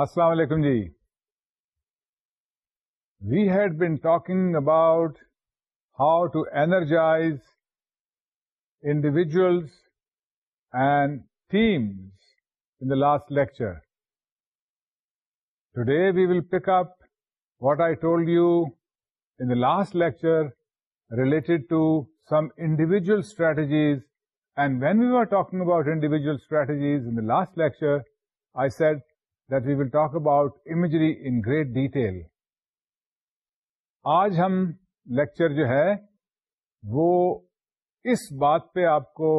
Assalamu alaikum ji. We had been talking about how to energize individuals and teams in the last lecture. Today we will pick up what I told you in the last lecture related to some individual strategies. And when we were talking about individual strategies in the last lecture, I said talk about imagery in great detail آج ہم lecture جو ہے وہ اس بات پہ آپ کو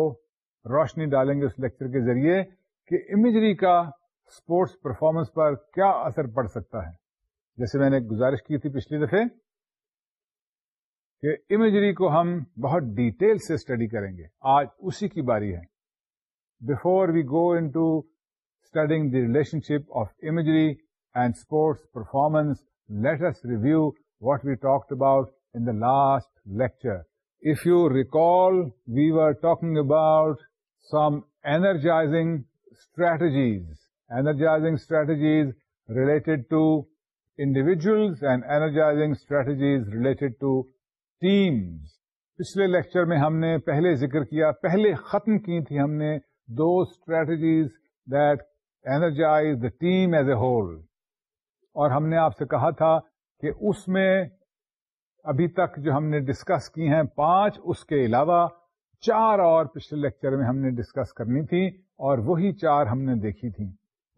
روشنی ڈالیں گے اس لیکچر کے ذریعے کہ امیجری کا اسپورٹس پرفارمنس پر کیا اثر پڑ سکتا ہے جیسے میں نے گزارش کی تھی پچھلی دفے کہ امیجری کو ہم بہت ڈیٹیل سے اسٹڈی کریں گے آج اسی کی باری ہے before we go into studying the relationship of imagery and sports performance us review what we talked about in the last lecture if you recall we are talking about some energizing strategies energizing strategies related to individuals and energizing strategies related to teams پچھلے lecture میں ہم نے پہلے ذکر کیا پہلے ختم کی تھی ہم نے دو strategies that energize the team as a whole اور ہم نے آپ سے کہا تھا کہ اس میں ابھی تک جو ہم نے ڈسکس کی ہیں پانچ اس کے علاوہ چار اور پچھلے لیکچر میں ہم نے ڈسکس کرنی تھی اور وہی چار ہم نے دیکھی تھی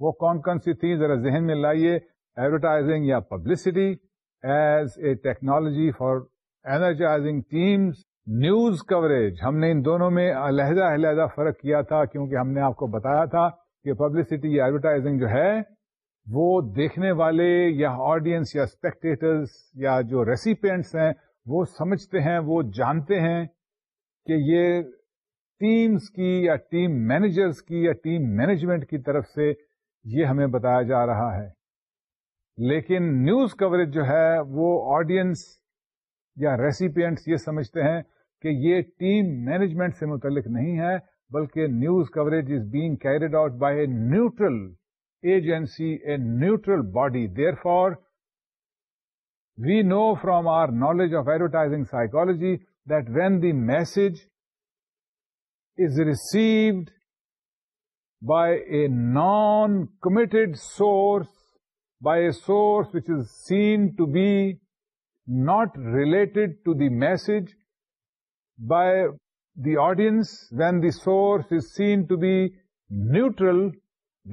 وہ کون کون سی تھی ذرا ذہن میں لائیے ایڈورٹائزنگ یا publicity as a technology for energizing teams news coverage ہم نے ان دونوں میں علیحدہ علیحدہ فرق کیا تھا کیونکہ ہم نے آپ کو بتایا تھا کہ پبلسٹی یا ایڈورٹائزنگ جو ہے وہ دیکھنے والے یا آڈینس یا اسپیکٹیٹرس یا جو ریسیپینٹس ہیں وہ سمجھتے ہیں وہ جانتے ہیں کہ یہ ٹیمز کی یا ٹیم مینیجرس کی یا ٹیم مینجمنٹ کی طرف سے یہ ہمیں بتایا جا رہا ہے لیکن نیوز کوریج جو ہے وہ آڈینس یا ریسیپینٹس یہ سمجھتے ہیں کہ یہ ٹیم مینجمنٹ سے متعلق نہیں ہے balki news coverage is being carried out by a neutral agency, a neutral body. Therefore, we know from our knowledge of advertising psychology that when the message is received by a non-committed source, by a source which is seen to be not related to the message, by the audience when the source is seen to be neutral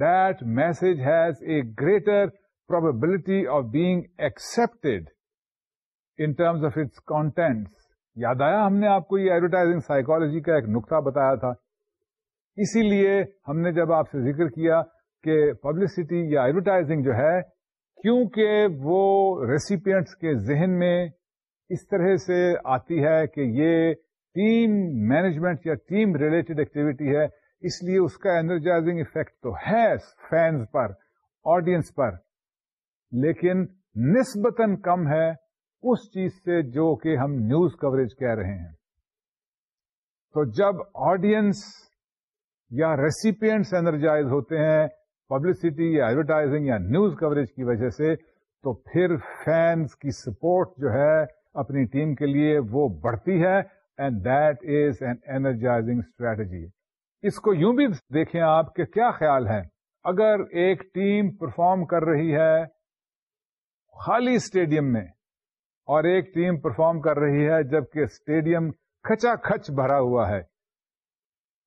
that message has a greater probability of being accept انمس of its content یاد آیا ہم نے آپ کو یہ advertising psychology کا ایک نقطہ بتایا تھا اسی لیے ہم نے جب آپ سے ذکر کیا کہ پبلسٹی یا ایڈورٹائزنگ جو ہے کیونکہ وہ ریسیپینٹس کے ذہن میں اس طرح سے آتی ہے کہ یہ ٹیم مینجمنٹ یا ٹیم ریلیٹڈ ایکٹیویٹی ہے اس لیے اس کا اینرجائزنگ افیکٹ تو ہے فینز پر آڈینس پر لیکن نسبتاً کم ہے اس چیز سے جو کہ ہم نیوز کوریج کہہ رہے ہیں تو جب آڈینس یا ریسیپینٹس اینرجائز ہوتے ہیں پبلسٹی یا ایڈورٹائزنگ یا نیوز کوریج کی وجہ سے تو پھر فینس کی سپورٹ جو ہے اپنی ٹیم کے لیے وہ بڑھتی ہے اس کو یوں بھی دیکھیں آپ کہ کیا خیال ہے اگر ایک ٹیم پرفارم کر رہی ہے خالی اسٹیڈیم میں اور ایک ٹیم پرفارم کر رہی ہے جبکہ اسٹیڈیم کھچا کھچ بھرا ہوا ہے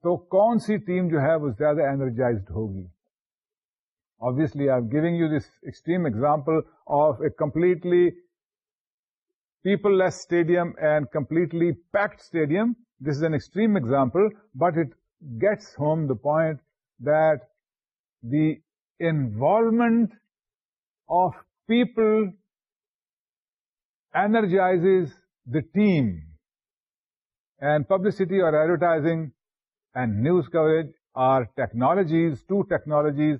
تو کون سی ٹیم جو ہے وہ زیادہ اینرجائزڈ ہوگی obviously I giving you this extreme example of a completely people-less stadium and completely packed stadium. This is an extreme example, but it gets home the point that the involvement of people energizes the team. And publicity or advertising and news coverage are technologies, two technologies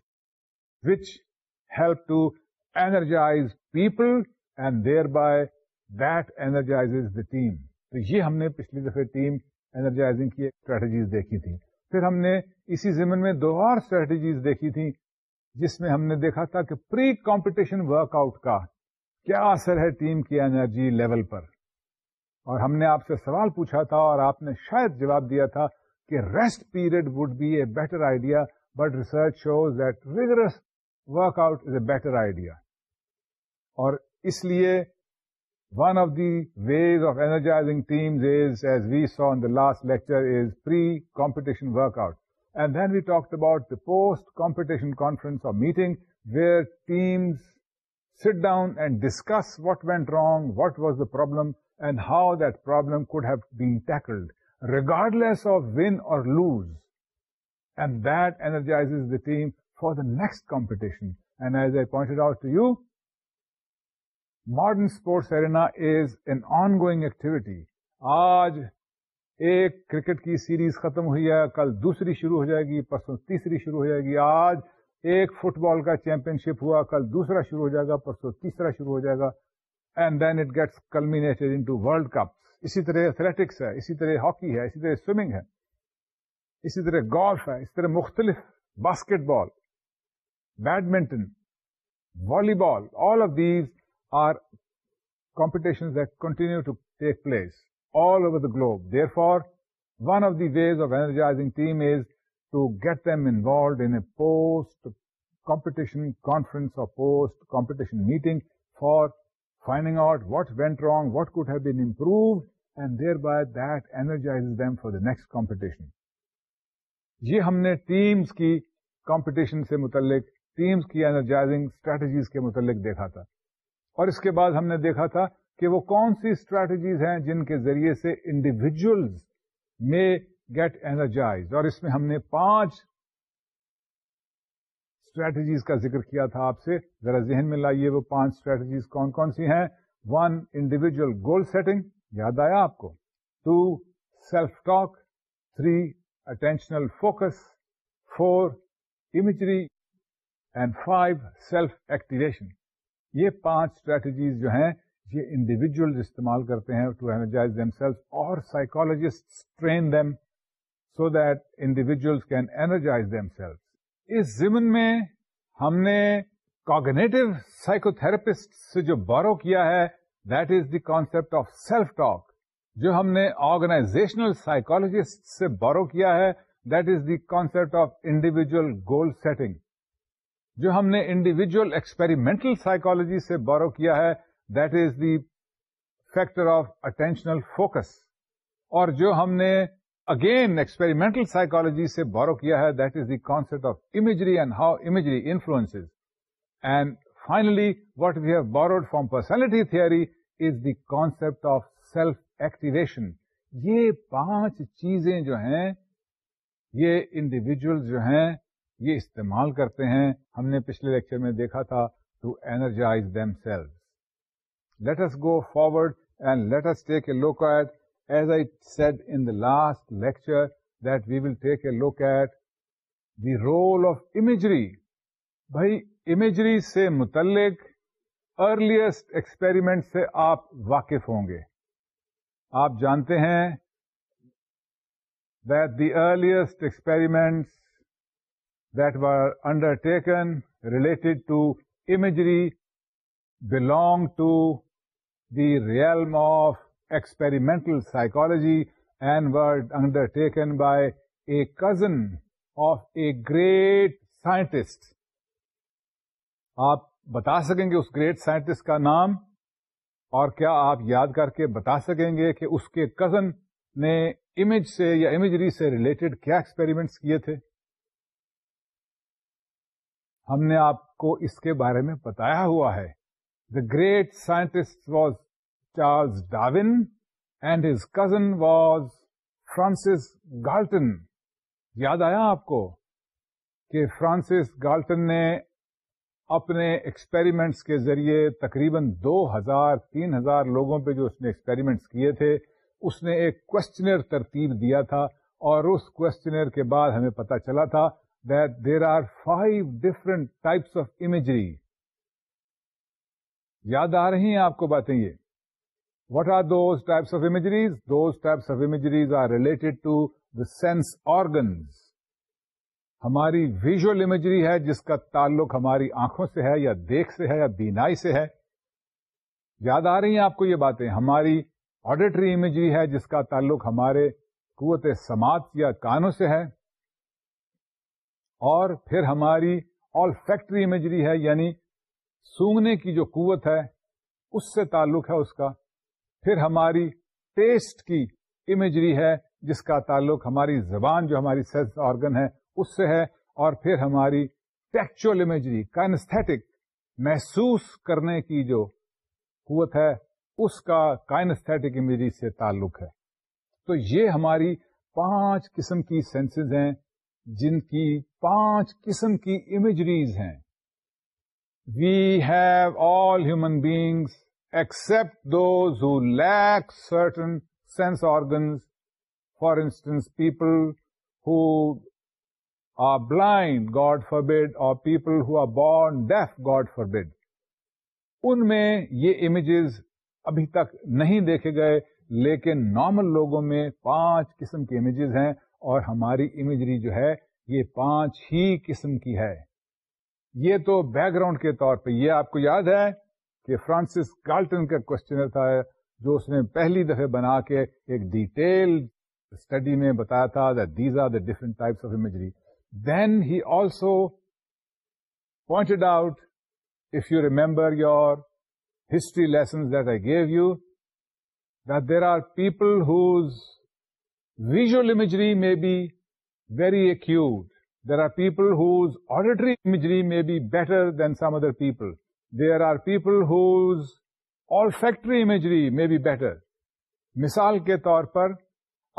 which help to energize people and thereby that energize the team تو یہ ہم نے پچھلی دفعہ team energizing کی strategies دیکھی تھی پھر ہم نے اسی زمین میں دو اور اسٹریٹجیز دیکھی تھی جس میں ہم نے دیکھا تھا کہ پری کمپٹیشن ورک آؤٹ کا کیا اثر ہے ٹیم کی اینرجی لیول پر اور ہم نے آپ سے سوال پوچھا تھا اور آپ نے شاید جواب دیا تھا کہ rest period would be a better idea but research shows that rigorous workout is a better idea اور اس لیے One of the ways of energizing teams is, as we saw in the last lecture, is pre-competition workout. And then we talked about the post-competition conference or meeting where teams sit down and discuss what went wrong, what was the problem, and how that problem could have been tackled, regardless of win or lose. And that energizes the team for the next competition. And as I pointed out to you, modern sports arena is an ongoing activity آج ایک cricket کی series ختم ہوئی ہے کل دوسری شروع ہو جائے گی پرسوں تیسری شروع ہو جائے گی آج ایک فٹ بال کا چیمپئن شپ ہوا کل دوسرا شروع ہو جائے گا پرسوں تیسرا شروع ہو جائے گا and then it gets into World Cup اسی طرح ایتھلیٹکس ہے اسی طرح ہاکی ہے اسی طرح سوئمنگ ہے اسی طرح گولف ہے اسی طرح مختلف basketball badminton volleyball all of these are that continue to take place all over the globe. Therefore, one of the ways of energizing team is to get them involved in a post-competition conference or post-competition meeting for finding out what went wrong, what could have been improved, and thereby that energizes them for the next competition. یہ ہم نے teams کی competition سے متعلق teams کی انرجائزنگ strategies کے متعلق دیکھا تھا اور اس کے بعد ہم نے دیکھا تھا کہ وہ کون سی اسٹریٹجیز ہیں جن کے ذریعے سے انڈیویجلز میں گیٹ اینرجائز اور اس میں ہم نے پانچ اسٹریٹجیز کا ذکر کیا تھا آپ سے ذرا ذہن میں لائیے وہ پانچ اسٹریٹجیز کون کون سی ہیں ون انڈیویجل گول سیٹنگ یاد آیا آپ کو two self talk three attentional focus four imagery and five self activation یہ پانچ اسٹریٹجیز جو ہیں یہ انڈیویجل استعمال کرتے ہیں ٹو اینرجائز دیم سیلف اور psychologist train them so that individuals can energize them self اس زمن میں ہم نے کاگنیٹو سائیکو تھراپسٹ سے جو بورو کیا ہے that is the concept of self talk جو ہم نے آرگنائزیشنل سائیکولوجسٹ سے بورو کیا ہے that is the concept of individual goal setting جو ہم نے انڈیویجل ایکسپیریمنٹل سائیکالوجی سے بورو کیا ہے that is the factor of attentional focus اور جو ہم نے اگین ایکسپیریمنٹل سائیکالوجی سے بورو کیا ہے that is the concept of imagery and how imagery influence and finally what we have borrowed from personality theory is the concept of self activation یہ پانچ چیزیں جو ہیں یہ انڈیویجل جو ہیں یہ استعمال کرتے ہیں ہم نے پچھلے لیکچر میں دیکھا تھا to energize them selves go forward and let's take a look at as I said in the last lecture that we will take a look at the role of imagery بھائی imagery سے متعلق earliest experiment سے آپ واقف ہوں گے آپ جانتے ہیں that the earliest experiments were undertaken to to imagery to the the of of psychology and and undertaken by a cousin of a great scientist آپ بتا سکیں گے اس گریٹ سائنٹسٹ کا نام اور کیا آپ یاد کر کے بتا سکیں گے کہ اس کے کزن نے امیج سے یا امیجری سے ریلیٹڈ کیا ایکسپیریمنٹس کیے تھے ہم نے آپ کو اس کے بارے میں بتایا ہوا ہے the great scientist was Charles Darwin and his cousin was Francis Galton یاد آیا آپ کو کہ فرانسس گالٹن نے اپنے ایکسپیریمنٹس کے ذریعے تقریباً دو ہزار تین ہزار لوگوں پہ جو اس نے ایکسپیریمنٹس کیے تھے اس نے ایک کوشچنر ترتیب دیا تھا اور اس کوشچنر کے بعد ہمیں پتا چلا تھا that there are five different types of imagery. یاد آ رہی ہیں آپ کو باتیں یہ what are those types of imageries those types of imageries are relate to the sense organs ہماری ویژل امیجری ہے جس کا تعلق ہماری آنکھوں سے ہے یا دیکھ سے ہے یا بینائی سے ہے یاد آ رہی ہیں آپ کو یہ باتیں ہماری آڈیٹری امیجری ہے جس کا تعلق ہمارے قوت سماعت یا کانوں سے ہے اور پھر ہماری آل فیکٹری امیجری ہے یعنی سونگنے کی جو قوت ہے اس سے تعلق ہے اس کا پھر ہماری ٹیسٹ کی امیجری ہے جس کا تعلق ہماری زبان جو ہماری سیلس آرگن ہے اس سے ہے اور پھر ہماری ٹیکچل امیجری کائنسٹک محسوس کرنے کی جو قوت ہے اس کا کائنسٹک امیجری سے تعلق ہے تو یہ ہماری پانچ قسم کی سینسز ہیں جن کی پانچ قسم کی امیجریز ہیں we have all human beings except those who lack certain sense organs for instance people who are blind God forbid اور people who are born deaf God forbid ان میں یہ امیجز ابھی تک نہیں دیکھے گئے لیکن نارمل لوگوں میں پانچ قسم کے امیجز ہیں اور ہماری امیجری جو ہے یہ پانچ ہی قسم کی ہے یہ تو بیک گراؤنڈ کے طور پہ یہ آپ کو یاد ہے کہ فرانسس گارٹن کا کوشچنر تھا جو اس نے پہلی دفعہ بنا کے ایک ڈیٹیل اسٹڈی میں بتایا تھا these are the different types of imagery then he also pointed out if you remember your history that I gave you there are people whose visual imagery may be very acute. There are people whose auditory imagery may be better than some other people. There are people whose olfactory imagery may be better. مثال کے طور پر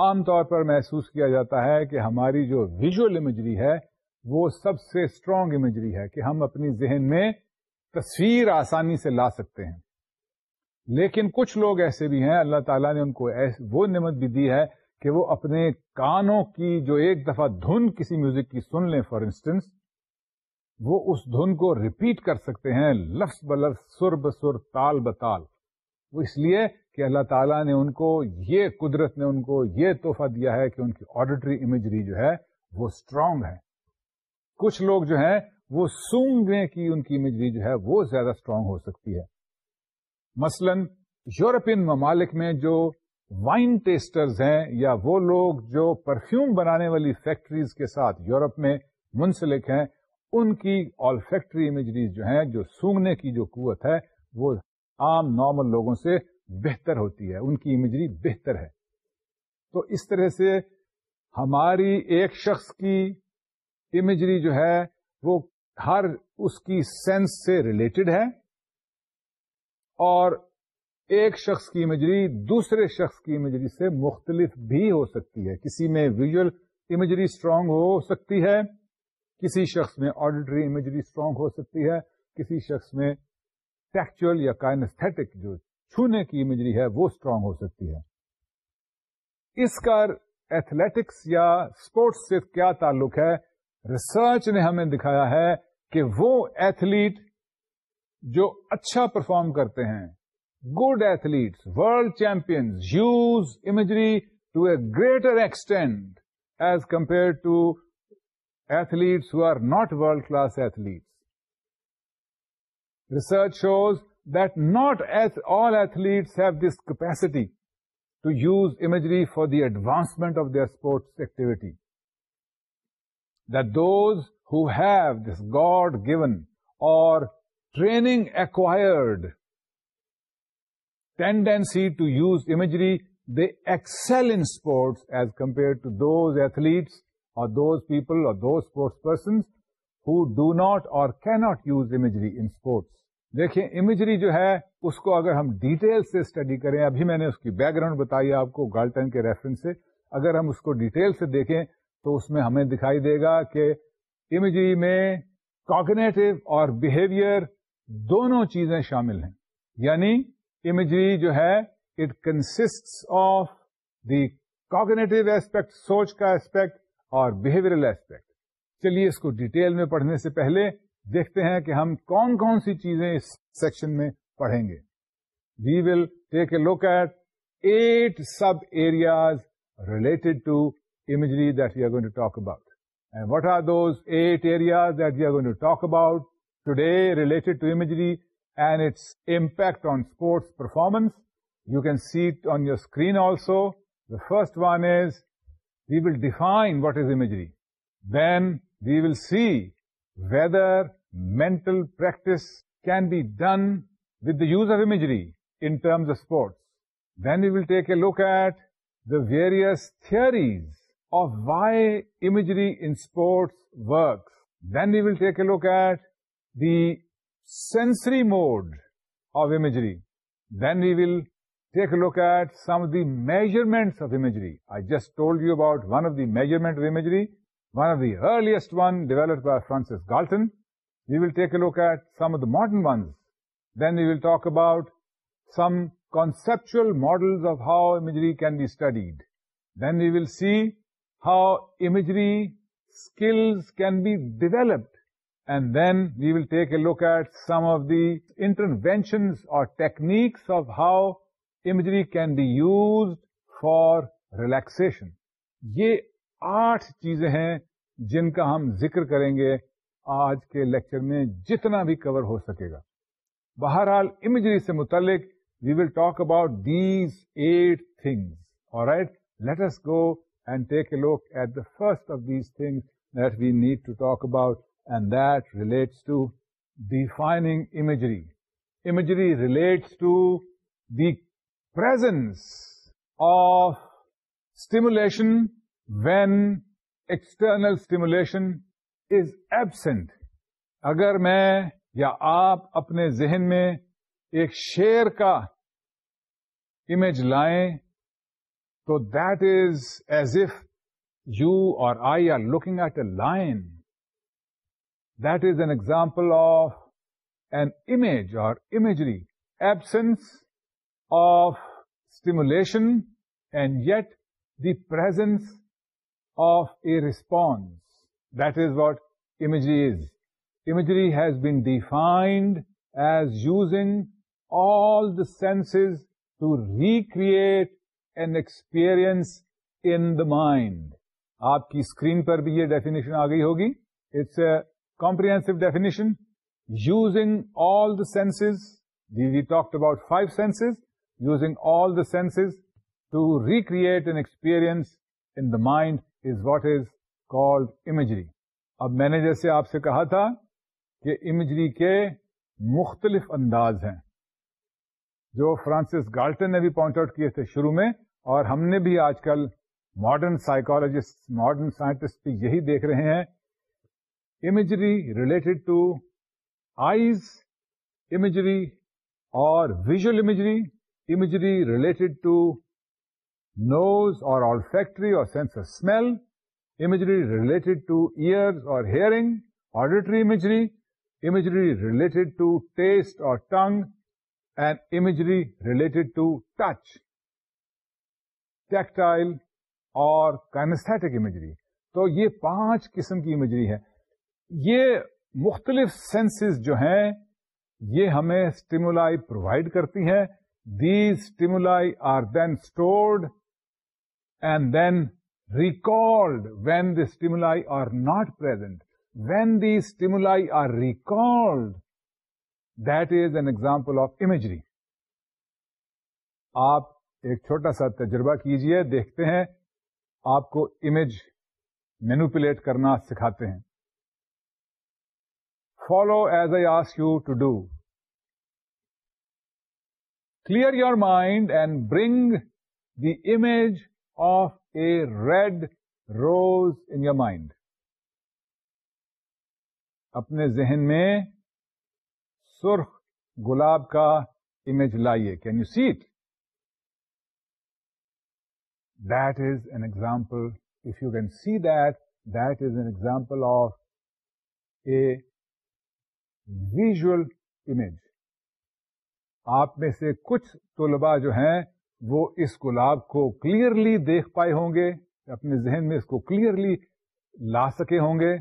عام طور پر محسوس کیا جاتا ہے کہ ہماری جو ویژل امیجری ہے وہ سب سے اسٹرانگ امیجری ہے کہ ہم اپنی ذہن میں تصویر آسانی سے لا سکتے ہیں لیکن کچھ لوگ ایسے بھی ہیں اللہ تعالیٰ نے ان کو وہ نعمت بھی دی ہے کہ وہ اپنے کانوں کی جو ایک دفعہ دھن کسی میوزک کی سن لیں فار انسٹنس وہ اس دھن کو ریپیٹ کر سکتے ہیں لفظ بلفظ سر بسر تال بتال وہ اس لیے کہ اللہ تعالیٰ نے ان کو یہ قدرت نے ان کو یہ تحفہ دیا ہے کہ ان کی آڈیٹری امیجری جو ہے وہ اسٹرانگ ہے کچھ لوگ جو ہیں وہ سونگنے کی ان کی امیجری جو ہے وہ زیادہ اسٹرانگ ہو سکتی ہے مثلاً یورپین ممالک میں جو وائن ٹیسٹرز ہیں یا وہ لوگ جو پرفیوم بنانے والی فیکٹریز کے ساتھ یورپ میں منسلک ہیں ان کی آل فیکٹری امیجریز جو ہیں جو سونگنے کی جو قوت ہے وہ عام نارمل لوگوں سے بہتر ہوتی ہے ان کی امیجری بہتر ہے تو اس طرح سے ہماری ایک شخص کی امیجری جو ہے وہ ہر اس کی سینس سے ریلیٹڈ ہے اور ایک شخص کی امیجری دوسرے شخص کی امیجری سے مختلف بھی ہو سکتی ہے کسی میں ویژل امیجری اسٹرانگ ہو سکتی ہے کسی شخص میں آڈیٹری امیجری اسٹرانگ ہو سکتی ہے کسی شخص میں ٹیکچل یا کائنسٹک جو چھونے کی امیجری ہے وہ اسٹرانگ ہو سکتی ہے اس کا ایتھلیٹکس یا اسپورٹس سے کیا تعلق ہے ریسرچ نے ہمیں دکھایا ہے کہ وہ ایتھلیٹ جو اچھا پرفارم کرتے ہیں good athletes, world champions, use imagery to a greater extent as compared to athletes who are not world-class athletes. Research shows that not all athletes have this capacity to use imagery for the advancement of their sports activity. That those who have this God-given or training acquired tendency to use imagery they excel in sports as compare to those athletes or those people or those sports persons who not or کی not use imagery in sports دیکھیں imagery جو ہے اس کو اگر ہم detail سے study کریں ابھی میں نے اس کی بیک گراؤنڈ بتائی آپ کو گارٹن کے ریفرنس سے اگر ہم اس کو ڈیٹیل سے دیکھیں تو اس میں ہمیں دکھائی دے گا کہ امیجری میں کاگنیٹو اور بہیویئر دونوں چیزیں شامل ہیں یعنی امیجری جو ہے it consist of the cognitive aspect سوچ کا ایسپیکٹ اور بہیورٹ چلیے اس کو ڈیٹیل میں پڑھنے سے پہلے دیکھتے ہیں کہ ہم کون کون سی چیزیں اس سیکشن میں پڑھیں گے we will take a look at eight sub areas related to imagery that you are going to talk about and what are those eight area دیکھ you are going to talk about today related to and its impact on sports performance. You can see it on your screen also. The first one is, we will define what is imagery. Then we will see whether mental practice can be done with the use of imagery in terms of sports. Then we will take a look at the various theories of why imagery in sports works. Then we will take a look at the sensory mode of imagery. Then we will take a look at some of the measurements of imagery. I just told you about one of the measurement of imagery, one of the earliest one developed by Francis Galton. We will take a look at some of the modern ones. Then we will talk about some conceptual models of how imagery can be studied. Then we will see how imagery skills can be developed and then we will take a look at some of دیشن اور techniques of how imagery can be use for relaxation یہ آٹھ چیزیں ہیں جن کا ہم ذکر کریں گے آج کے لیکچر میں جتنا بھی کور ہو سکے گا بہرحال امیجری سے متعلق we will talk about these eight things all right let's go and take a look at the first of these things we need to talk about and that relates to the defining imagery imagery relates to the presence of stimulation when external stimulation is absent اگر میں یا آپ اپنے ذہن میں ایک شیر کا امیج لائیں تو that is as if you or I are looking at a line then example of an image or imagery absence of stimulation and yet the presence of a response that is what imageries imagery has been defined as using all the sense to recreate an experience انائنڈ آپ کی screen پر بھی یہ definition آ گئی ہوگی it's a comprehensive definition using all the senses. We talked about five senses, using all the senses to recreate an experience in the mind is what is called imagery. اب میں نے جیسے آپ سے کہا تھا کہ امیجری کے مختلف انداز ہیں جو فرانسس گالٹن نے بھی پوائنٹ آؤٹ کیے تھے شروع میں اور ہم نے بھی آج کل ماڈرن سائیکالوجسٹ ماڈرن سائنٹسٹ بھی یہی دیکھ رہے ہیں imagery related to eyes imagery اور visual imagery imagery related to nose اور sense of smell imagery related to ear اور hearing auditory imagery imagery related to taste اور tongue and imagery related to touch tactile اور kinesthetic imagery تو یہ پانچ قسم کی امیجری ہے یہ مختلف سینسز جو ہیں یہ ہمیں اسٹیمولا پرووائڈ کرتی ہیں the stimuli are then stored and then record when the stimuli are not present when the stimuli record that is an example of imagery آپ ایک چھوٹا سا تجربہ کیجئے دیکھتے ہیں آپ کو امیج مینوپولیٹ کرنا سکھاتے ہیں follow as I ask you to do clear your mind and bring the image of a red rose in your mind اپنے ذہن میں سرخ گلاب کا امیج لائیے can you see it that is an example of you can see that that is an example of a visual image آپ میں سے کچھ طلبا جو ہیں وہ اس گلاب کو کلیئرلی دیکھ پائے ہوں گے اپنے ذہن میں اس کو کلیئرلی لا سکے ہوں گے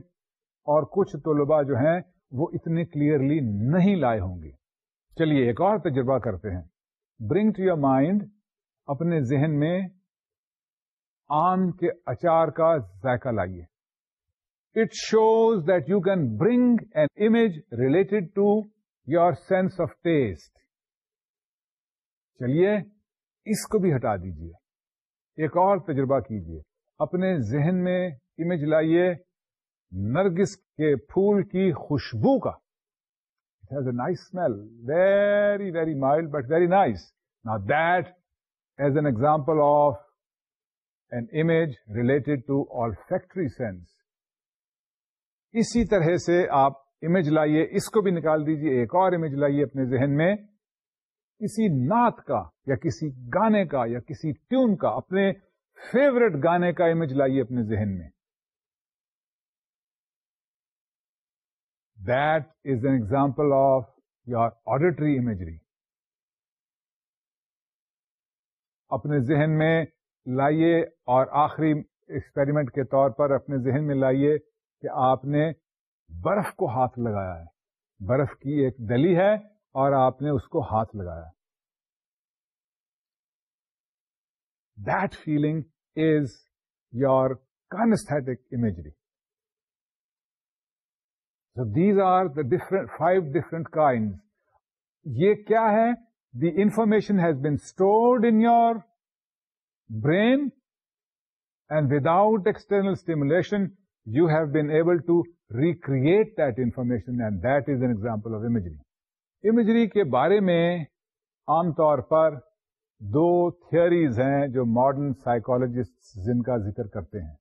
اور کچھ طلبا جو ہیں وہ اتنے کلیئرلی نہیں لائے ہوں گے چلیے ایک اور تجربہ کرتے ہیں برنگ ٹو یور مائنڈ اپنے ذہن میں آم کے اچار کا ذائقہ لائیے it shows that you can bring an image related to your sense of taste چلیے اس کو بھی ہٹا دیجیے ایک اور تجربہ کیجیے اپنے ذہن میں امیج لائیے نرگس کے پھول کی خوشبو کا nice smell very very mild but very nice نا that is an example of an image related to olfactory sense اسی طرح سے آپ امیج لائیے اس کو بھی نکال دیجیے ایک اور امیج لائیے اپنے ذہن میں کسی نعت کا یا کسی گانے کا یا کسی ٹیون کا اپنے فیوریٹ گانے کا امیج لائیے اپنے ذہن میں that is an example of your auditory imagery اپنے ذہن میں لائیے اور آخری ایکسپیریمنٹ کے طور پر اپنے ذہن میں لائیے کہ آپ نے برف کو ہاتھ لگایا ہے برف کی ایک دلی ہے اور آپ نے اس کو ہاتھ لگایا that feeling is your kinesthetic imagery so these are the different five different kind یہ کیا ہے the information has been stored in your brain and without external stimulation you have been able to recreate that information and that is an example of imagery imagery کے بارے میں عام طور پر دو theories ہیں جو ماڈرن سائکالوجیسٹ جن کا ذکر کرتے ہیں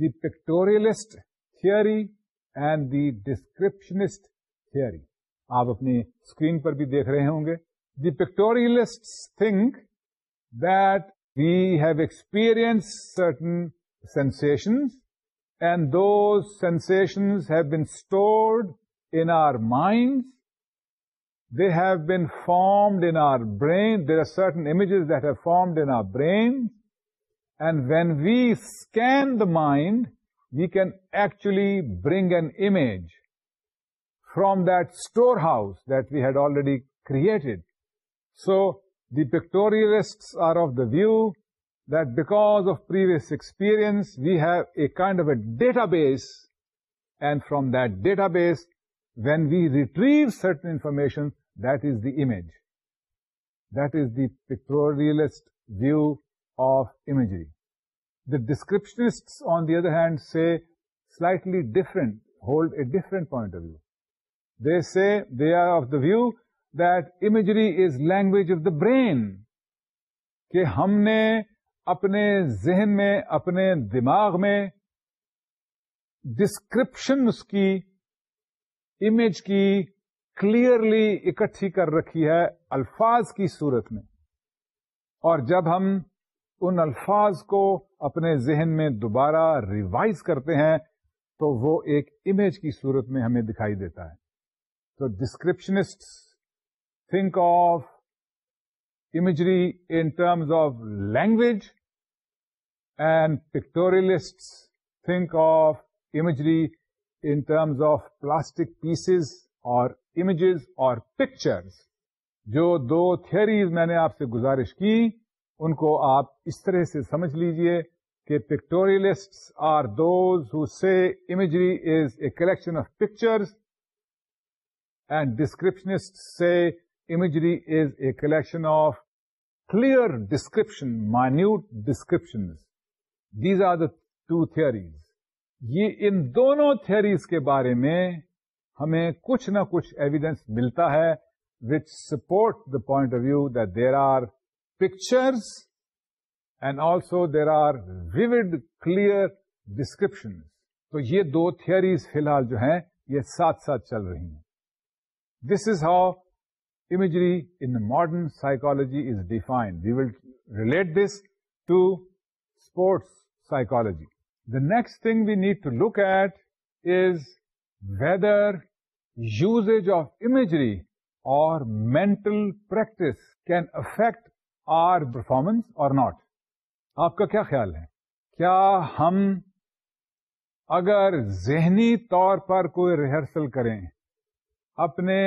the pictorialist theory and the descriptionist theory آپ اپنی اسکرین پر بھی دیکھ رہے ہوں گے the pictorialist think that we have experience certain sensations and those sensations have been stored in our minds. They have been formed in our brain. There are certain images that have formed in our brain. And when we scan the mind, we can actually bring an image from that storehouse that we had already created. So the pictorialists are of the view kind of a data base and from data base we we retrieve certain information that's this the pictorialist view of imagery the descriptionist on the other hand say slightly different hold a different point of view they say they are of the view that imagery is language of the brain کہ ہم نے اپنے ذہن میں اپنے دماغ میں description اس کی امیج کی کلیئرلی اکٹھی کر رکھی ہے الفاظ کی صورت میں اور جب ہم ان الفاظ کو اپنے ذہن میں دوبارہ ریوائز کرتے ہیں تو وہ ایک امیج کی صورت میں ہمیں دکھائی دیتا ہے تو descriptionist think of imagery in terms of language and pictorialists think of imagery in terms of plastic pieces اور images اور pictures جو دو تھیوریز میں نے آپ سے گزارش کی ان کو آپ اس طرح سے سمجھ لیجیے کہ pictorialist are those who see imagery is a collection of pictures and descriptionist say imagery is a collection of clear description, minute descriptions. These are the two theories. یہ ان دونوں تھیئریز کے بارے میں ہمیں کچھ نہ کچھ ایویڈینس ملتا ہے which support the point of view there are pictures and also there are reviewed clear description تو یہ دو تھیئریز فی الحال جو ہیں یہ ساتھ ساتھ چل رہی ہیں this is how imagery in the modern psychology is defined. We will relate this to sports psychology. The next thing we need to look at is whether usage of imagery or mental practice can affect our performance or not. آپ کا کیا خیال ہے کیا ہم اگر ذہنی طور پر کوئی ریہرسل کریں اپنے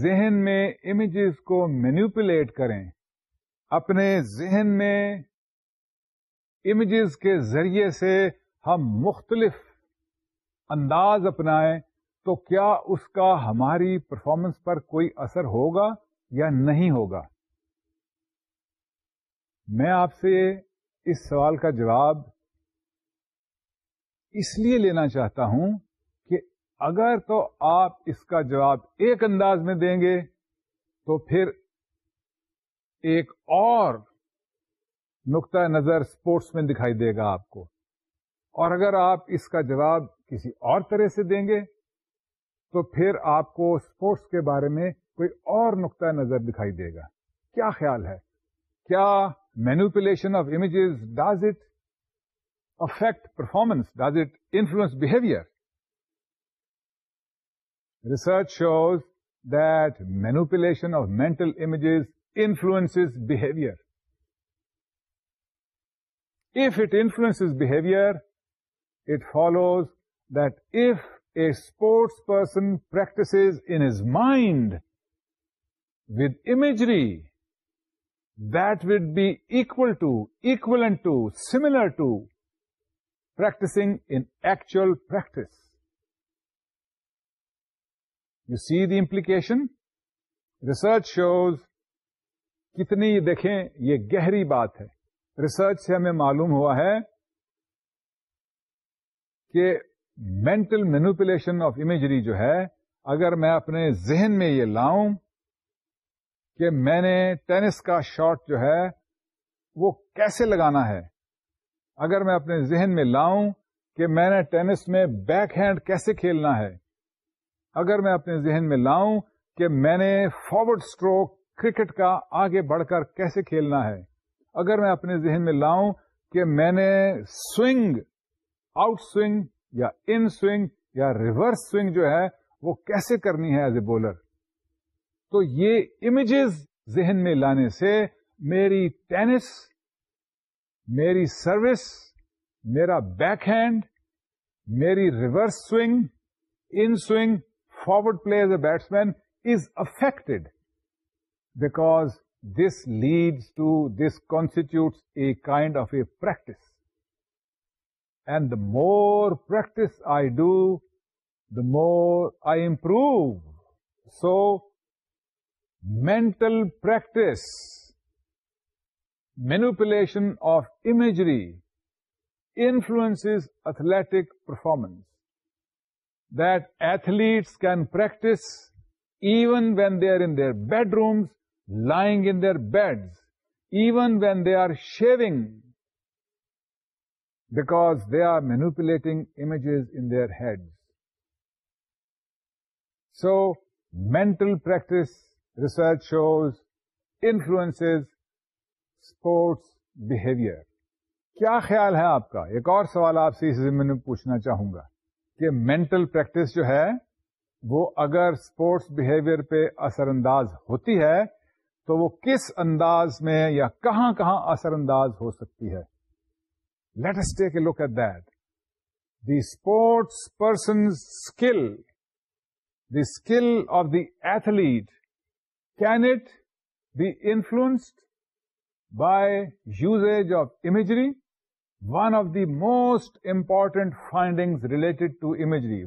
ذہن میں امیجز کو مینیپولیٹ کریں اپنے ذہن میں امیجز کے ذریعے سے ہم مختلف انداز اپنائیں تو کیا اس کا ہماری پرفارمنس پر کوئی اثر ہوگا یا نہیں ہوگا میں آپ سے اس سوال کا جواب اس لیے لینا چاہتا ہوں اگر تو آپ اس کا جواب ایک انداز میں دیں گے تو پھر ایک اور نقطہ نظر اسپورٹس میں دکھائی دے گا آپ کو اور اگر آپ اس کا جواب کسی اور طرح سے دیں گے تو پھر آپ کو اسپورٹس کے بارے میں کوئی اور نقطہ نظر دکھائی دے گا کیا خیال ہے کیا manipulation of images does it affect performance does it influence behaviour Research shows that manipulation of mental images influences behavior. If it influences behavior, it follows that if a sports person practices in his mind with imagery that would be equal to, equivalent to, similar to practicing in actual practice. See the implication research shows کتنی دیکھیں یہ گہری بات ہے research سے ہمیں معلوم ہوا ہے کہ مینٹل مینوپولیشن آف امیجری جو ہے اگر میں اپنے ذہن میں یہ لاؤں کہ میں نے ٹینس کا شاٹ جو ہے وہ کیسے لگانا ہے اگر میں اپنے ذہن میں لاؤں کہ میں نے ٹینس میں بیک ہینڈ کیسے کھیلنا ہے اگر میں اپنے ذہن میں لاؤں کہ میں نے فارورڈ اسٹروک کرکٹ کا آگے بڑھ کر کیسے کھیلنا ہے اگر میں اپنے ذہن میں لاؤں کہ میں نے سوئنگ آؤٹ سوئنگ یا ان سوئنگ یا ریورس سوئنگ جو ہے وہ کیسے کرنی ہے ایز اے بولر تو یہ امیجز ذہن میں لانے سے میری ٹینس میری سروس میرا بیک ہینڈ میری reverse swing in swing forward play as a batsman is affected, because this leads to, this constitutes a kind of a practice. And the more practice I do, the more I improve. So, mental practice, manipulation of imagery influences athletic performance. that can practice even when they are in their bed bedrooms, lying in their beds even when they are shaving because they are manipulating images in their head so mental practice research shows influence sports behaviour کیا خیال ہے آپ کا ایک اور سوال آپ سے اس زمین میں پوچھنا چاہوں گا کہ مینٹل پریکٹس جو ہے وہ اگر اسپورٹس بہیویئر پہ اثر انداز ہوتی ہے تو وہ کس انداز میں یا کہاں کہاں اثر انداز ہو سکتی ہے let take a look at that the sports person skill the skill of the athlete can it be influenced by usage of imagery one of the most important findings related to imagery.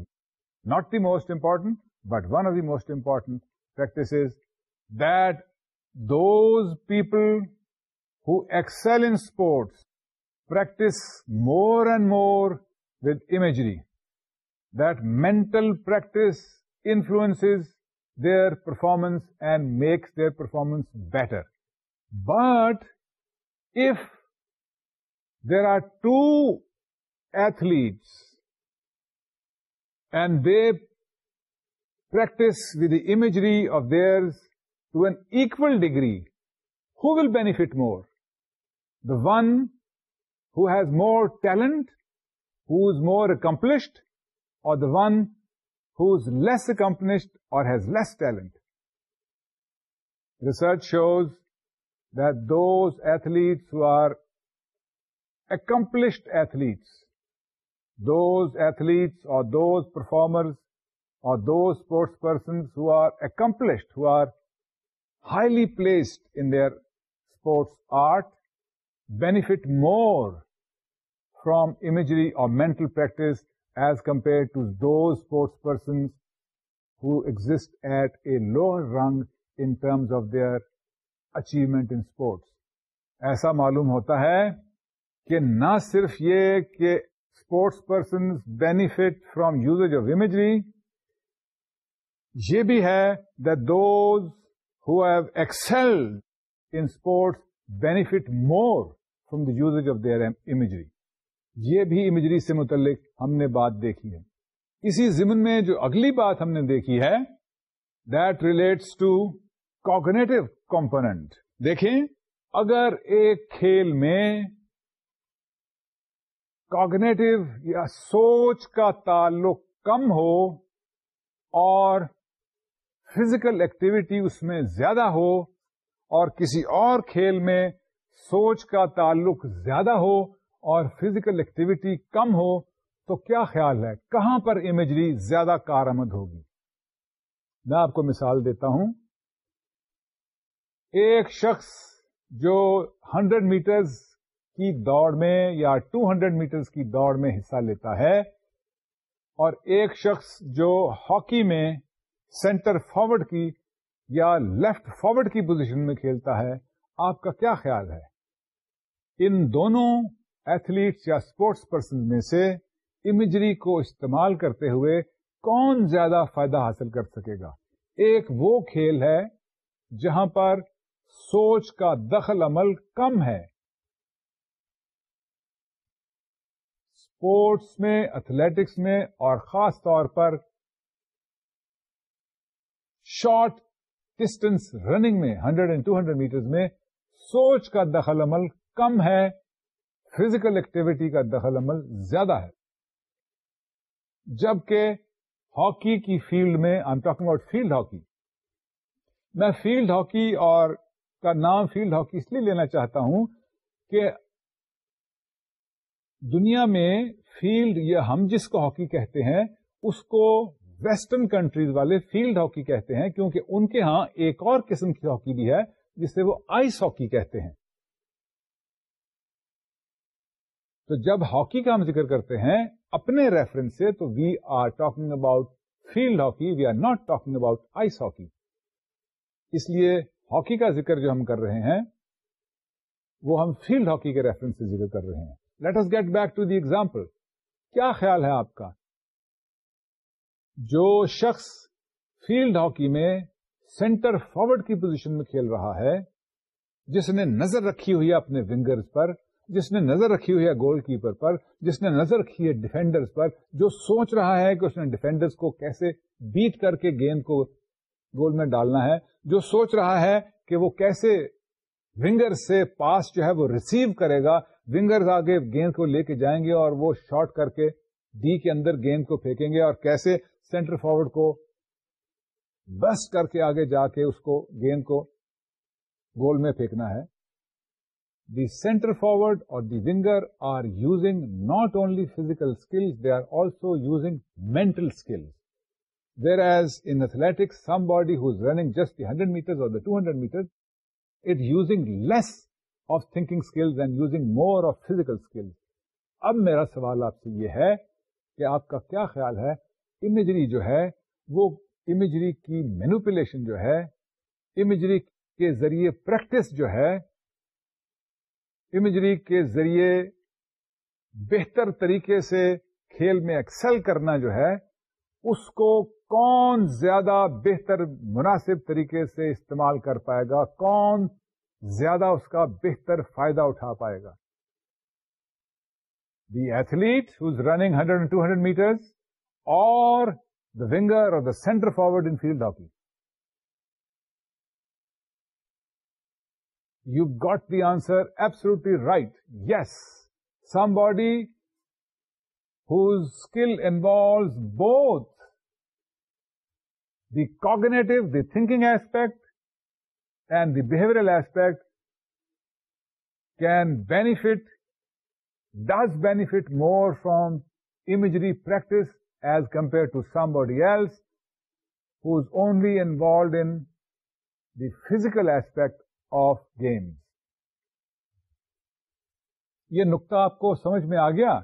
Not the most important, but one of the most important practices, that those people who excel in sports practice more and more with imagery. That mental practice influences their performance and makes their performance better. But if there are two athletes and they practice with the imagery of theirs to an equal degree. Who will benefit more? The one who has more talent, who is more accomplished, or the one who is less accomplished or has less talent? Research shows that those athletes who are دوز ایت اور those performers اور دو sports person who are accomplished who are highly placed in their sports art benefit more from imagery اور میں compare to those sports person who exist at a lower rung انمس of their achievement انورٹس ایسا معلوم ہوتا ہے کہ نہ صرف یہ کہ sports person benefit from use of imagery یہ بھی ہے the those excel in sports benefit more from the use of their imagery یہ بھی امیجری سے متعلق ہم نے بات دیکھی ہے اسی زمن میں جو اگلی بات ہم نے دیکھی ہے that relates to cognitive component دیکھیں اگر ایک کھیل میں کاگنیٹو یا سوچ کا تعلق کم ہو اور فزیکل ایکٹیویٹی اس میں زیادہ ہو اور کسی اور کھیل میں سوچ کا تعلق زیادہ ہو اور فزیکل ایکٹیویٹی کم ہو تو کیا خیال ہے کہاں پر امیجری زیادہ کارآمد ہوگی میں آپ کو مثال دیتا ہوں ایک شخص جو ہنڈریڈ میٹرز کی دوڑ میں یا 200 ہنڈریڈ میٹر کی دوڑ میں حصہ لیتا ہے اور ایک شخص جو ہاکی میں سینٹر فارورڈ کی یا لیفٹ فارورڈ کی پوزیشن میں کھیلتا ہے آپ کا کیا خیال ہے ان دونوں ایتھلیٹس یا اسپورٹس پرسن میں سے امیجری کو استعمال کرتے ہوئے کون زیادہ فائدہ حاصل کر سکے گا ایک وہ کھیل ہے جہاں پر سوچ کا دخل عمل کم ہے اسپورٹس میں اتھلیٹکس میں اور خاص طور پر شارٹ ڈسٹینس رننگ میں hundred and two hundred metre میں سوچ کا دخل عمل کم ہے فزیکل ایکٹیویٹی کا دخل عمل زیادہ ہے جبکہ ہاکی کی فیلڈ میں I am talking about field hockey میں فیلڈ ہاکی اور کا نام فیلڈ ہاکی اس لیے لینا چاہتا ہوں کہ دنیا میں فیلڈ یا ہم جس کو ہاکی کہتے ہیں اس کو ویسٹرن کنٹریز والے فیلڈ ہاکی کہتے ہیں کیونکہ ان کے ہاں ایک اور قسم کی ہاکی بھی ہے جسے وہ آئس ہاکی کہتے ہیں تو جب ہاکی کا ہم ذکر کرتے ہیں اپنے ریفرنس سے تو we are talking about field hockey we are not talking about ice hockey اس لیے ہاکی کا ذکر جو ہم کر رہے ہیں وہ ہم فیلڈ ہاکی کے ریفرنس سے ذکر کر رہے ہیں let us get back to the example کیا خیال ہے آپ کا جو شخص فیلڈ ہاکی میں سینٹر فارورڈ کی پوزیشن میں کھیل رہا ہے جس نے نظر رکھی ہوئی ہے اپنے ونگر جس نے نظر رکھی ہوئی ہے گول کیپر پر جس نے نظر رکھی ہے ڈیفینڈر پر جو سوچ رہا ہے کہ اس نے ڈیفینڈرز کو کیسے بیٹ کر کے گیند کو گول میں ڈالنا ہے جو سوچ رہا ہے کہ وہ کیسے ونگر سے پاس جو ہے وہ ریسیو کرے گا ونگرز آگے گیند کو لے کے جائیں گے اور وہ شارٹ کر کے ڈی کے اندر گیند کو پھینکیں گے اور کیسے سینٹر فارورڈ کو بس کر کے آگے جا کے اس کو گیند کو گول میں پھینکنا ہے دی سینٹر فارورڈ اور the winger are using not only physical skills they are also using mental skills whereas in athletics somebody is running just the hundred metre اور the two hundred metre it using less of thinking skills and using more of physical skills اب میرا سوال آپ سے یہ ہے کہ آپ کا کیا خیال ہے امیجری امیجری امیجری جو جو ہے ہے وہ کی مینوپولیشن کے ذریعے پریکٹس جو ہے امیجری کے ذریعے بہتر طریقے سے کھیل میں ایکسل کرنا جو ہے اس کو کون زیادہ بہتر مناسب طریقے سے استعمال کر پائے گا کون زیادہ اس کا بہتر فائدہ اٹھا پائے گا the athlete who's running hundred and two hundred metres اور دا ونگر اور the centre forward in field hockey you got the answer absolutely right yes somebody whose skill involves both the cognitive the thinking aspect behavioral aspect can benefit does benefit more from imagery practice as compare to somebody else is only involved in the physical aspect of games یہ نقطہ آپ کو سمجھ میں آ گیا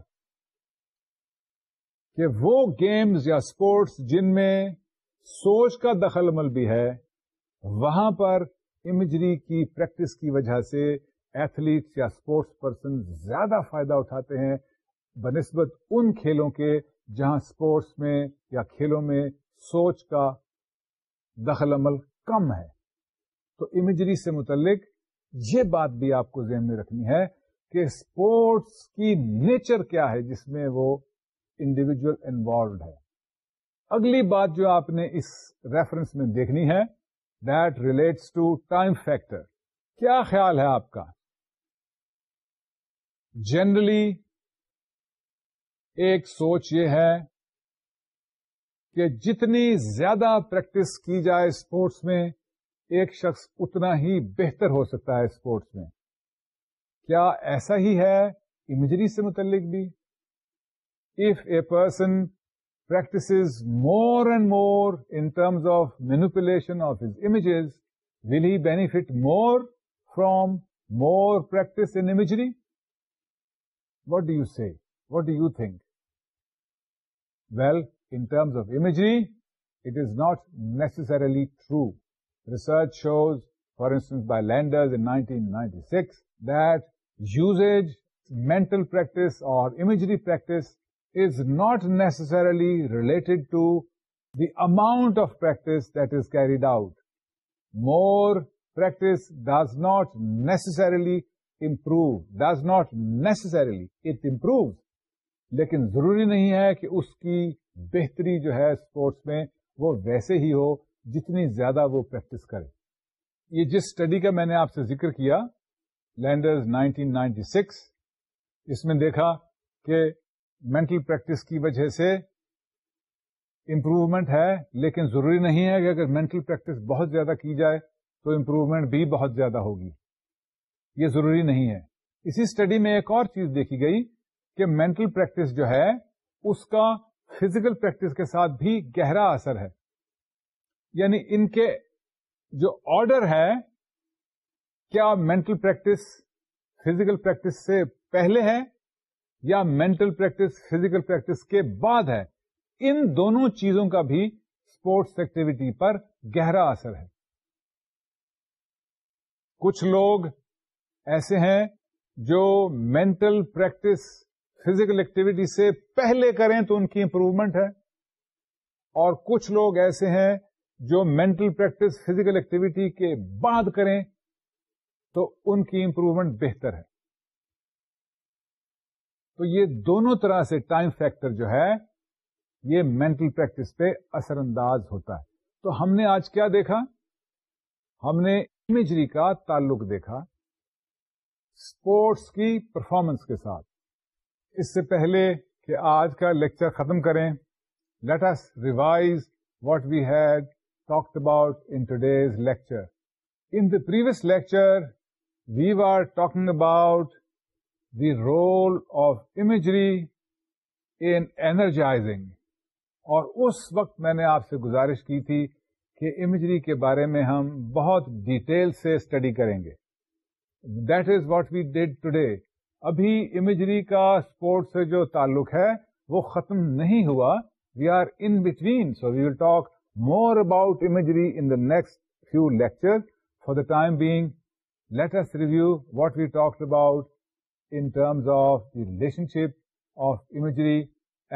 کہ وہ games یا اسپورٹس جن میں سوچ کا دخل عمل بھی ہے وہاں پر امیجری کی پریکٹس کی وجہ سے ایتھلیٹس یا اسپورٹس پرسن زیادہ فائدہ اٹھاتے ہیں بنسبت ان کھیلوں کے جہاں اسپورٹس میں یا کھیلوں میں سوچ کا دخل عمل کم ہے تو امیجری سے متعلق یہ بات بھی آپ کو ذہن میں رکھنی ہے کہ اسپورٹس کی نیچر کیا ہے جس میں وہ انڈیویجل انوالوڈ ہے اگلی بات جو آپ نے اس ریفرنس میں دیکھنی ہے لیٹس ٹو ٹائم فیکٹر کیا خیال ہے آپ کا جنرلی ایک سوچ یہ ہے کہ جتنی زیادہ پریکٹس کی جائے اسپورٹس میں ایک شخص اتنا ہی بہتر ہو سکتا ہے اسپورٹس میں کیا ایسا ہی ہے امیجری سے متعلق بھی if a person practices more and more in terms of manipulation of his images, will he benefit more from more practice in imagery? What do you say? What do you think? Well, in terms of imagery, it is not necessarily true. Research shows, for instance, by Landers in 1996, that usage, mental practice or imagery practice not necessarily related to the amount of practice that is carried out more practice does not necessarily improve does not necessarily, it improve لیکن ضروری نہیں ہے کہ اس کی بہتری جو ہے sports میں وہ ویسے ہی ہو جتنی زیادہ وہ پریکٹس کرے یہ جس اسٹڈی کا میں نے آپ سے ذکر کیا لینڈرز 1996 اس میں دیکھا کہ مینٹل پریکٹس کی وجہ سے امپروومنٹ ہے لیکن ضروری نہیں ہے کہ اگر مینٹل پریکٹس بہت زیادہ کی جائے تو امپروومنٹ بھی بہت زیادہ ہوگی یہ ضروری نہیں ہے اسی اسٹڈی میں ایک اور چیز دیکھی گئی کہ مینٹل پریکٹس جو ہے اس کا فزیکل پریکٹس کے ساتھ بھی گہرا اثر ہے یعنی ان کے جو آرڈر ہے کیا مینٹل پریکٹس فزیکل پریکٹس سے پہلے ہے یا مینٹل پریکٹس فزیکل پریکٹس کے بعد ہے ان دونوں چیزوں کا بھی اسپورٹس ایکٹیویٹی پر گہرا اثر ہے کچھ لوگ ایسے ہیں جو مینٹل پریکٹس فزیکل ایکٹیویٹی سے پہلے کریں تو ان کی امپروومنٹ ہے اور کچھ لوگ ایسے ہیں جو مینٹل پریکٹس فزیکل ایکٹیویٹی کے بعد کریں تو ان کی امپروومنٹ بہتر ہے تو یہ دونوں طرح سے ٹائم فیکٹر جو ہے یہ مینٹل پریکٹس پہ اثر انداز ہوتا ہے تو ہم نے آج کیا دیکھا ہم نے امیجری کا تعلق دیکھا اسپورٹس کی پرفارمنس کے ساتھ اس سے پہلے کہ آج کا لیکچر ختم کریں let us revise what we had talked about in today's lecture in the previous lecture we are talking about the رولفجرینجائزنگ اور اس وقت میں نے آپ سے گزارش کی تھی کہ امیجری کے بارے میں ہم بہت ڈیٹیل سے اسٹڈی کریں گے that is what we did today ابھی امیجری کا اسپورٹ سے جو تعلق ہے وہ ختم نہیں ہوا we are in between so we will talk more about imagery in the next few lecture for the time being let us review what we talk about in terms of the relationship of imagery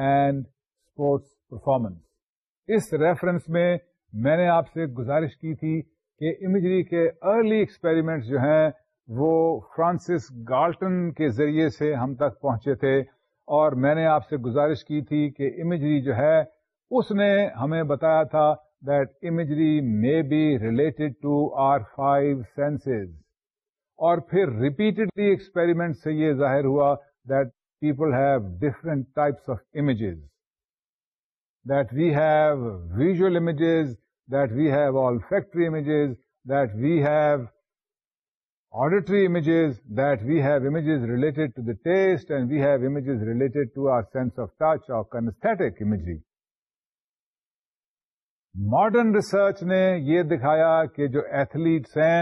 and sports performance اس reference میں میں نے آپ سے گزارش کی تھی کہ امیجری کے ارلی ایکسپیریمنٹ جو ہیں وہ فرانسس گالٹن کے ذریعے سے ہم تک پہنچے تھے اور میں نے آپ سے گزارش کی تھی کہ امیجری جو ہے اس نے ہمیں بتایا تھا that imagery may be related to our five senses اور پھر ریپیٹڈلی ایکسپیریمنٹ سے یہ ظاہر ہوا that people have different types of images that we have visual images that we have olfactory images that we have auditory images that we have images related to the taste and we have images related to our sense of touch of kinesthetic imagery modern research نے یہ دکھایا کہ جو athletes ہیں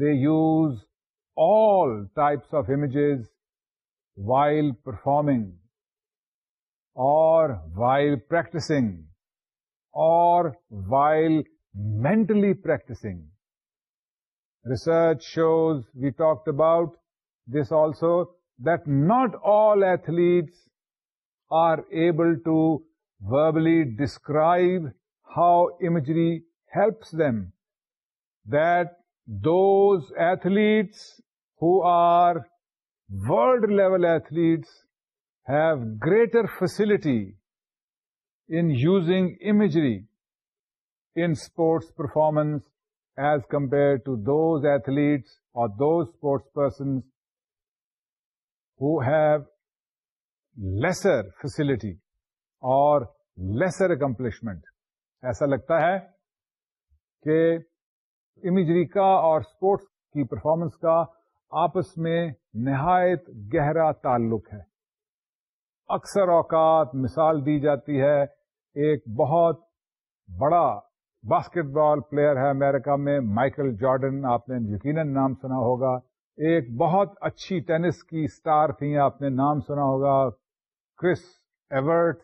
they use all types of images while performing or while practicing or while mentally practicing. Research shows, we talked about this also, that not all athletes are able to verbally describe how imagery helps them athletes who are world level athletes have greater facility in using imagery in sports performance as compare to those athletes or those sports person who have lesser facility or lesser accomplishment ایسا لگتا ہے کہ imagery کا اور sports کی performance کا آپس میں نہایت گہرا تعلق ہے اکثر اوقات مثال دی جاتی ہے ایک بہت بڑا باسکٹ بال پلیئر ہے امریکہ میں مائیکل جارڈن آپ نے یقیناً نام سنا ہوگا ایک بہت اچھی ٹینس کی اسٹار تھیں آپ نے نام سنا ہوگا کرس ایورٹ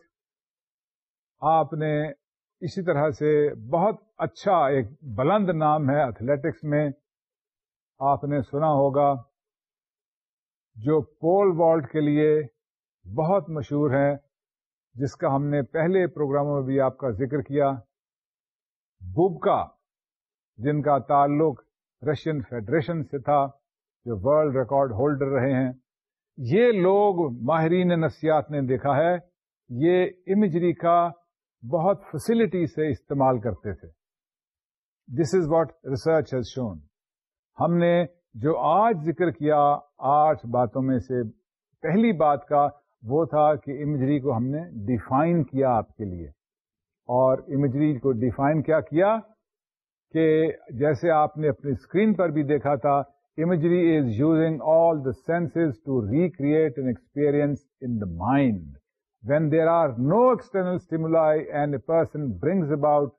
آپ نے اسی طرح سے بہت اچھا ایک بلند نام ہے ایتھلیٹکس میں آپ نے سنا ہوگا جو پول والٹ کے لیے بہت مشہور ہیں جس کا ہم نے پہلے پروگراموں میں بھی آپ کا ذکر کیا بوبکا جن کا تعلق رشین فیڈریشن سے تھا جو ورلڈ ریکارڈ ہولڈر رہے ہیں یہ لوگ ماہرین نفسیات نے دیکھا ہے یہ امجری کا بہت فیسلٹی سے استعمال کرتے تھے this is what research has shown ہم نے جو آج ذکر کیا آٹھ باتوں میں سے پہلی بات کا وہ تھا کہ امیجری کو ہم نے ڈیفائن کیا آپ کے لیے اور امیجری کو ڈیفائن کیا کیا کہ جیسے آپ نے اپنی اسکرین پر بھی دیکھا تھا imagery is using all the senses to recreate an experience in the mind when there are no external stimuli person brings about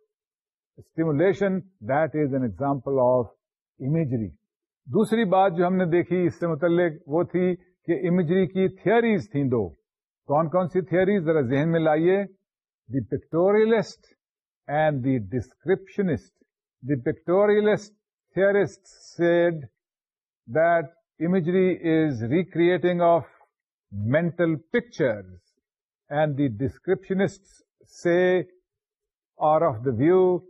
stimulation, that is an example of imagery دوسری بات جو ہم نے دیکھی اس سے متعلق وہ تھی کہ امیجری کی تھیئریز تھیں دو کون کون سی تھیئریز ذرا ذہن میں لائیے the pictorialist and the descriptionist the pictorialist theorist said that imagery is recreating of mental pictures and the descriptionists say are of the view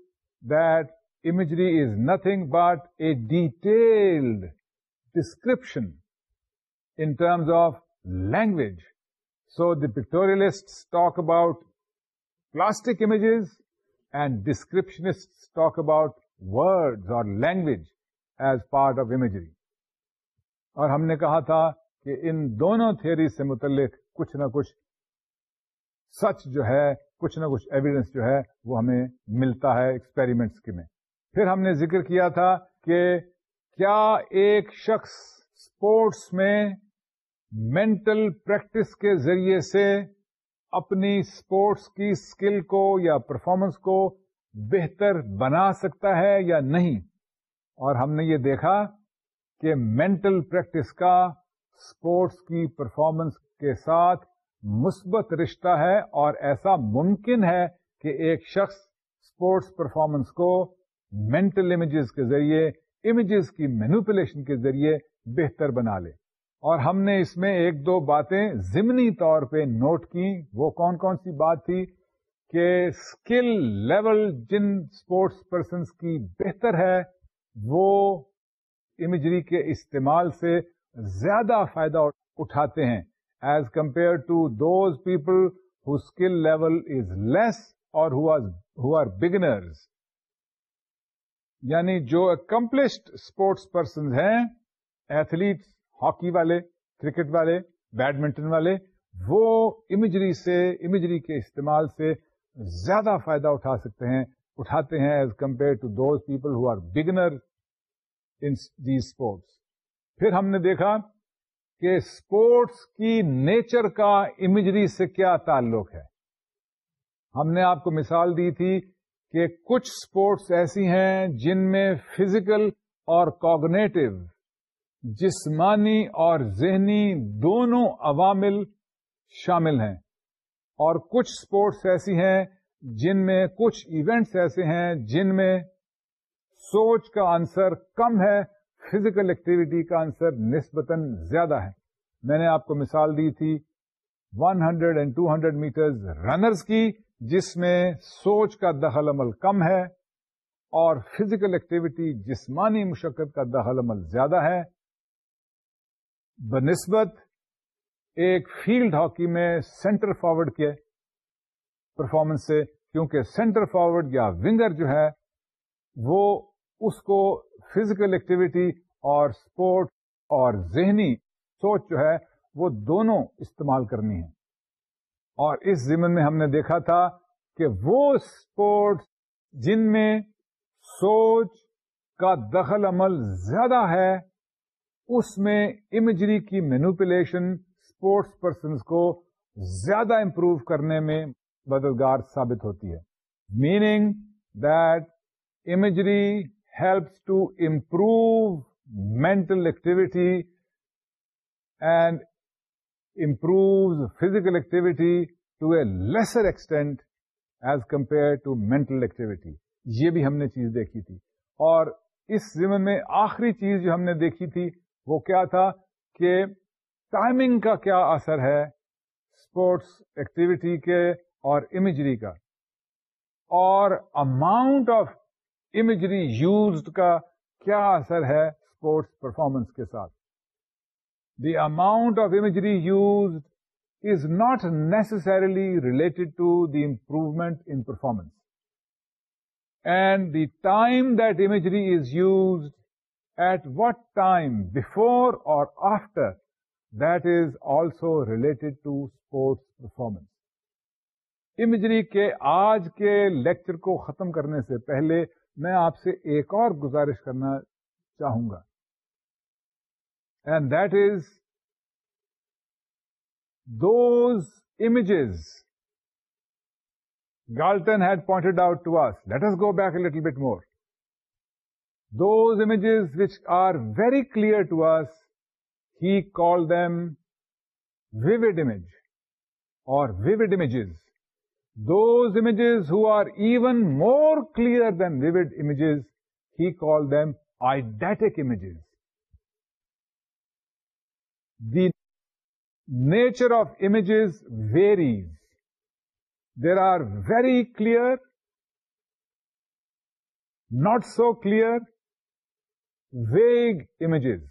that imagery is nothing but a detailed description in terms of language. So the pictorialists talk about plastic images and descriptionists talk about words or language as part of imagery. اور ہم نے کہا تھا کہ ان دونوں theories سے متعلق کچھ نہ کچھ سچ جو ہے کچھ نہ کچھ ایویڈینس جو ہے وہ ہمیں ملتا ہے ایکسپیریمنٹس کے میں پھر ہم نے ذکر کیا تھا کہ کیا ایک شخص اسپورٹس میں مینٹل پریکٹس کے ذریعے سے اپنی اسپورٹس کی اسکل کو یا پرفارمنس کو بہتر بنا سکتا ہے یا نہیں اور ہم نے یہ دیکھا کہ مینٹل پریکٹس کا اسپورٹس کی پرفارمنس کے ساتھ مثبت رشتہ ہے اور ایسا ممکن ہے کہ ایک شخص اسپورٹس پرفارمنس کو مینٹل امیجز کے ذریعے امیجز کی مینوپولیشن کے ذریعے بہتر بنا لے اور ہم نے اس میں ایک دو باتیں ضمنی طور پہ نوٹ کی وہ کون کون سی بات تھی کہ اسکل لیول جن اسپورٹس پرسنس کی بہتر ہے وہ امیجری کے استعمال سے زیادہ فائدہ اٹھاتے ہیں as compare to those people who skill level is less اور یعنی جو اکمپلشڈ اسپورٹس پرسن ہیں ایتھلیٹس ہاکی والے کرکٹ والے بیڈمنٹن والے وہ امیجری سے امیجری کے استعمال سے زیادہ فائدہ اٹھا سکتے ہیں اٹھاتے ہیں as compare to those people who are beginner in the sports پھر ہم نے دیکھا کہ اسپورٹس کی نیچر کا امیجری سے کیا تعلق ہے ہم نے آپ کو مثال دی تھی کہ کچھ اسپورٹس ایسی ہیں جن میں فزیکل اور کوگنیٹو جسمانی اور ذہنی دونوں عوامل شامل ہیں اور کچھ اسپورٹس ایسی ہیں جن میں کچھ ایونٹس ایسے ہیں جن میں سوچ کا آنسر کم ہے فزیکل ایکٹیویٹی کا آنسر نسبتاً زیادہ ہے میں نے آپ کو مثال دی تھی 100 hundred and two hundred metres runners کی جس میں سوچ کا دخل عمل کم ہے اور فزیکل ایکٹیویٹی جسمانی مشقت کا دخل عمل زیادہ ہے بنسبت ایک فیلڈ ہاکی میں سینٹر فارورڈ کے پرفارمنس سے کیونکہ سینٹر فارورڈ یا ونگر جو ہے وہ اس کو فزیکل ایکٹیویٹی اور اسپورٹس اور ذہنی سوچ جو ہے وہ دونوں استعمال کرنی ہے اور اس ضمن میں ہم نے دیکھا تھا کہ وہ اسپورٹس جن میں سوچ کا دخل عمل زیادہ ہے اس میں امیجری کی مینوپولیشن اسپورٹس پرسنس کو زیادہ امپروو کرنے میں مددگار ثابت ہوتی ہے meaning that imagery helps to improve mental activity and improve physical activity to a lesser extent as compare to mental activity یہ بھی ہم نے چیز دیکھی تھی اور اس زمن میں آخری چیز جو ہم نے دیکھی تھی وہ کیا تھا کہ ٹائمنگ کا کیا اثر ہے اسپورٹس ایکٹیویٹی کے اور امیجری کا اور اماؤنٹ آف امیجری یوزڈ کا کیا اثر ہے اسپورٹس پرفارمنس کے ساتھ the amount of imagery used is not necessarily related to the improvement in performance and the time that imagery is used at what time before اور after that is also related to sports performance imagery کے آج کے lecture کو ختم کرنے سے پہلے میں آپ سے ایک اور گزارش کرنا چاہوں گا and that is those images had had pointed out to Let let's go back little bit more those images which are very clear to us he call them vivid image اور vivid images Those images who are even more clear than vivid images, he called them eidetic images. The nature of images varies. There are very clear, not so clear, vague images,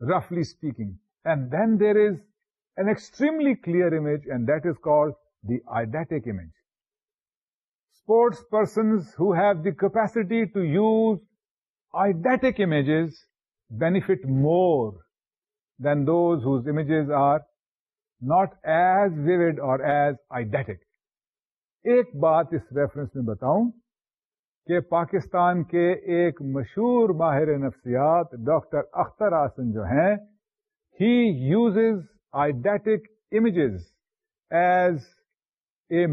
roughly speaking. And then there is an extremely clear image, and that is called the eidetic image sports persons capacity to use eidetic images benefit more than those whose images are not as vivid or as eidetic ایک بات اس reference میں بتاؤں کہ پاکستان کے ایک مشہور ماہر نفسیات ڈاکٹر اختر آسن جو ہیں he uses eidetic images as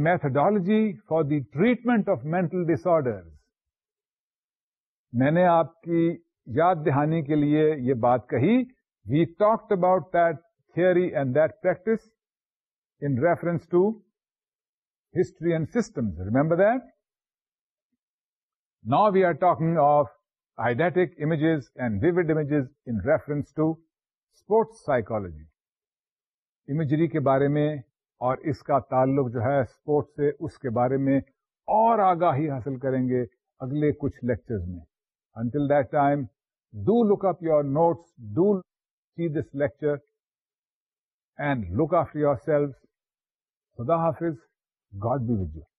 methodology for the treatment of میں ڈسرڈرز میں نے آپ کی یاد دہانی کے لیے یہ بات کہی we talked about that theory and that practice in reference to history and systems remember that now we are talking of eidetic images and vivid images in reference to sports psychology imagery کے بارے میں اور اس کا تعلق جو ہے sport سے اس کے بارے میں اور آگاہی حاصل کریں گے اگلے کچھ لیکچرز میں until that time do look up your notes do see this lecture and look of yourself خدا حافظ گاڈ بی ود یو